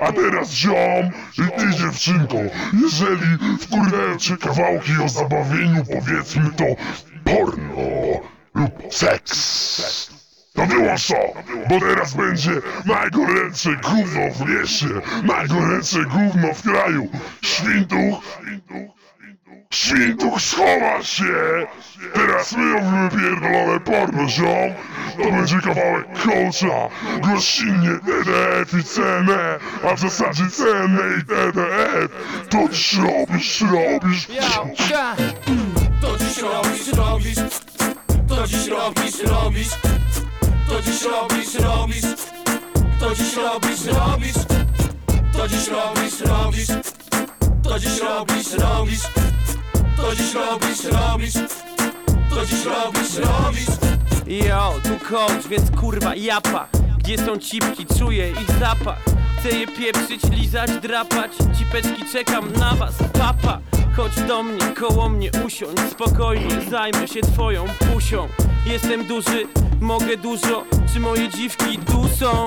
A teraz ziom i ty dziewczynko, jeżeli wkurwiają kawałki o zabawieniu, powiedzmy to porno lub seks, to wyłącz to, bo teraz będzie najgorętsze gówno w mieście, najgorętsze gówno w kraju. Świntuch, świntuch schowa się, teraz my robimy pierdolone porno, ziom. To będzie kawałek coacha, gościnnie TDF i CNE, a w zasadzie CNE i TDF. To dziś robisz, robisz. To dziś robisz, robisz. To dziś robisz, robisz. To dziś robisz, robisz. To dziś robisz, robisz. To dziś robisz, robisz. To dziś robisz, robisz. To dziś robisz, robisz. To dziś robisz, robisz Yo, tu coach, więc kurwa japa Gdzie są cipki, czuję ich zapach. Chcę je pieprzyć, lizać, drapać. Cipeczki, czekam na was, papa. Chodź do mnie, koło mnie usiądź. Spokojnie, zajmę się twoją pusią. Jestem duży, mogę dużo. Czy moje dziwki tu są?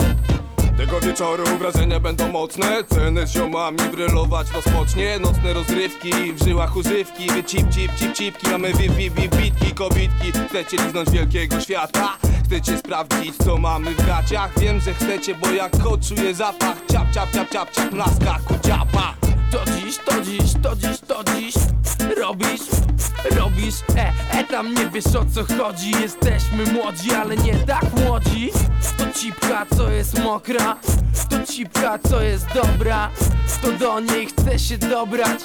Tego wieczoru wrażenia będą mocne. Ceny z ziomami brylować rozpocznie Nocne rozrywki, w żyłach używki. Wy cip, cip, cip, cipki Mamy wi, wi, wi, bitki, kobitki. Chcecie liznąć wielkiego świata? Chcecie sprawdzić co mamy w gaciach? Wiem, że chcecie, bo jak kot czuję zapach Ciap, ciap, ciap, ciap, ciap, laska, kuciapa To dziś, to dziś, to dziś, to dziś Robisz, robisz E, e tam nie wiesz o co chodzi. Jesteśmy młodzi, ale nie tak młodzi. To cipka, co jest mokra cipka, co jest dobra To do niej chce się dobrać.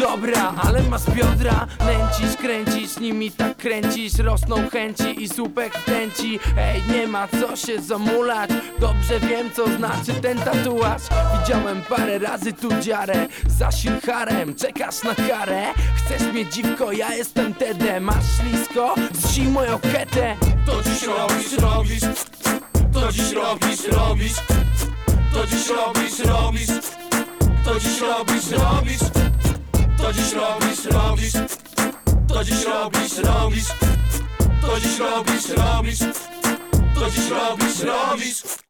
Dobra, ale masz biodra Nęcisz, kręcisz, nimi tak kręcisz Rosną chęci i słupek kręci Ej, nie ma co się zamulać Dobrze wiem co znaczy ten tatuaż. Widziałem parę razy tu dziarę Za silharem, czekasz na karę. Chcesz mnie dziwko, ja jestem Tede Masz ślisko? Zsij moją ketę. To dziś robisz, robisz To dziś robisz, robisz To dziś robisz, robisz. To dziś robisz, robisz. To dziś robisz, robisz. To dziś robisz, robisz. To dziś robisz, robisz. To dziś robisz, robisz